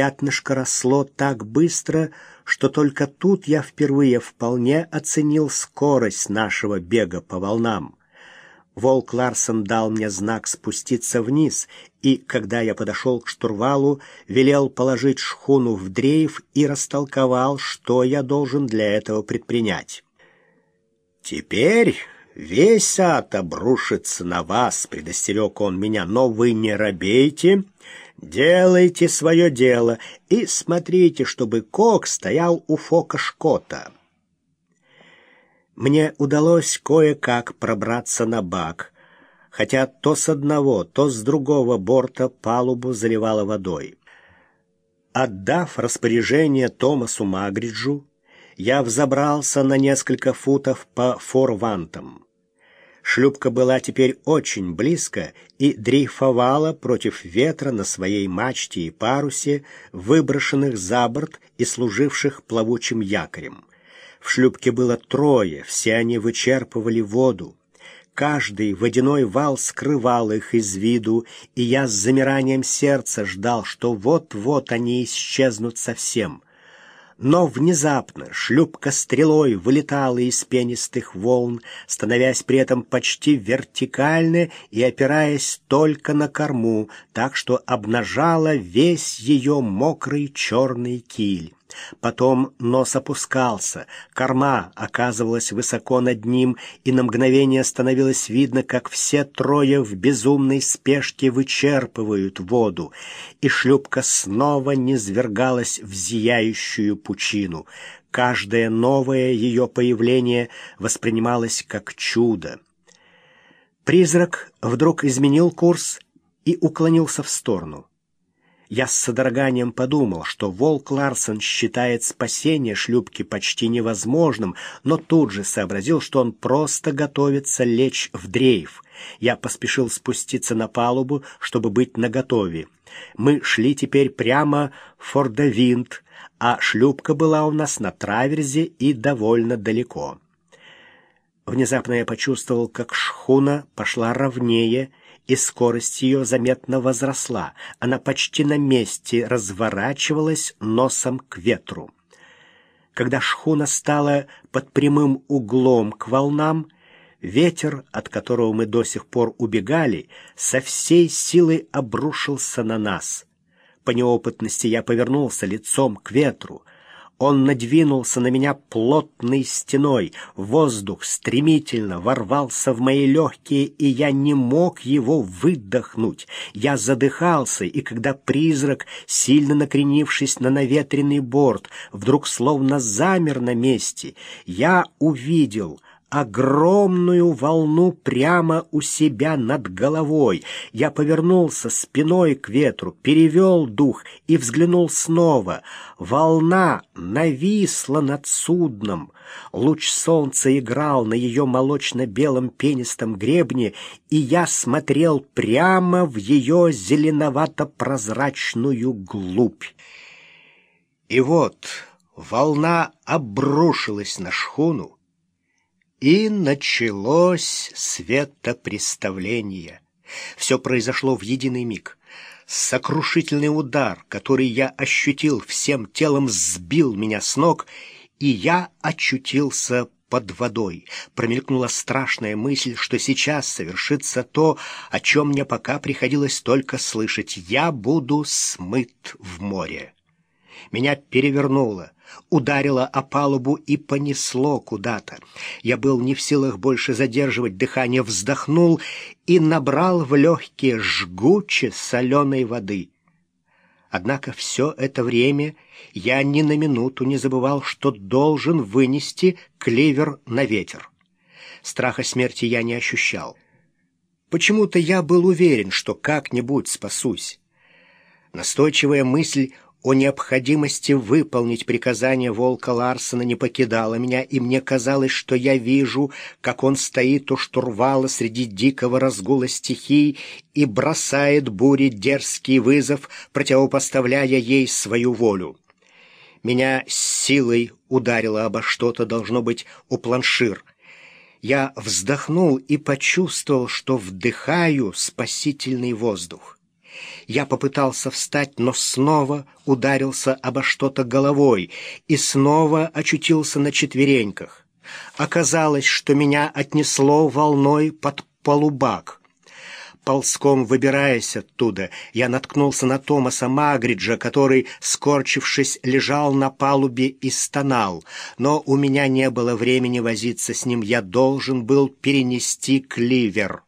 пятнышко росло так быстро, что только тут я впервые вполне оценил скорость нашего бега по волнам. Волк Ларсон дал мне знак спуститься вниз, и, когда я подошел к штурвалу, велел положить шхуну в дрейф и растолковал, что я должен для этого предпринять. «Теперь весь ад обрушится на вас», — предостерег он меня, — «но вы не робейте, делайте свое дело и смотрите, чтобы кок стоял у фока Шкота». Мне удалось кое-как пробраться на бак, хотя то с одного, то с другого борта палубу заливало водой. Отдав распоряжение Томасу Магриджу, я взобрался на несколько футов по форвантам. Шлюпка была теперь очень близко и дрейфовала против ветра на своей мачте и парусе, выброшенных за борт и служивших плавучим якорем. В шлюпке было трое, все они вычерпывали воду. Каждый водяной вал скрывал их из виду, и я с замиранием сердца ждал, что вот-вот они исчезнут совсем. Но внезапно шлюпка стрелой вылетала из пенистых волн, становясь при этом почти вертикально и опираясь только на корму, так что обнажала весь ее мокрый черный киль. Потом нос опускался, корма оказывалась высоко над ним, и на мгновение становилось видно, как все трое в безумной спешке вычерпывают воду, и шлюпка снова низвергалась в зияющую пучину. Каждое новое ее появление воспринималось как чудо. Призрак вдруг изменил курс и уклонился в сторону. Я с содроганием подумал, что Волк Ларсон считает спасение шлюпки почти невозможным, но тут же сообразил, что он просто готовится лечь в дрейф. Я поспешил спуститься на палубу, чтобы быть наготове. Мы шли теперь прямо в Фордовинт, а шлюпка была у нас на траверзе и довольно далеко. Внезапно я почувствовал, как шхуна пошла ровнее, и скорость ее заметно возросла. Она почти на месте разворачивалась носом к ветру. Когда шхуна стала под прямым углом к волнам, ветер, от которого мы до сих пор убегали, со всей силой обрушился на нас. По неопытности я повернулся лицом к ветру. Он надвинулся на меня плотной стеной. Воздух стремительно ворвался в мои легкие, и я не мог его выдохнуть. Я задыхался, и когда призрак, сильно накренившись на наветренный борт, вдруг словно замер на месте, я увидел — огромную волну прямо у себя над головой. Я повернулся спиной к ветру, перевел дух и взглянул снова. Волна нависла над судном. Луч солнца играл на ее молочно-белом пенистом гребне, и я смотрел прямо в ее зеленовато-прозрачную глубь. И вот волна обрушилась на шхуну, и началось светопреставление. Все произошло в единый миг. Сокрушительный удар, который я ощутил всем телом, сбил меня с ног, и я очутился под водой. Промелькнула страшная мысль, что сейчас совершится то, о чем мне пока приходилось только слышать. Я буду смыт в море. Меня перевернуло ударило о палубу и понесло куда-то. Я был не в силах больше задерживать дыхание, вздохнул и набрал в легкие жгуче соленой воды. Однако все это время я ни на минуту не забывал, что должен вынести кливер на ветер. Страха смерти я не ощущал. Почему-то я был уверен, что как-нибудь спасусь. Настойчивая мысль о необходимости выполнить приказание волка Ларсона не покидало меня, и мне казалось, что я вижу, как он стоит у штурвала среди дикого разгула стихий и бросает буре дерзкий вызов, противопоставляя ей свою волю. Меня силой ударило обо что-то, должно быть, у планшир. Я вздохнул и почувствовал, что вдыхаю спасительный воздух. Я попытался встать, но снова ударился обо что-то головой и снова очутился на четвереньках. Оказалось, что меня отнесло волной под полубак. Ползком выбираясь оттуда, я наткнулся на Томаса Магриджа, который, скорчившись, лежал на палубе и стонал. Но у меня не было времени возиться с ним, я должен был перенести кливер.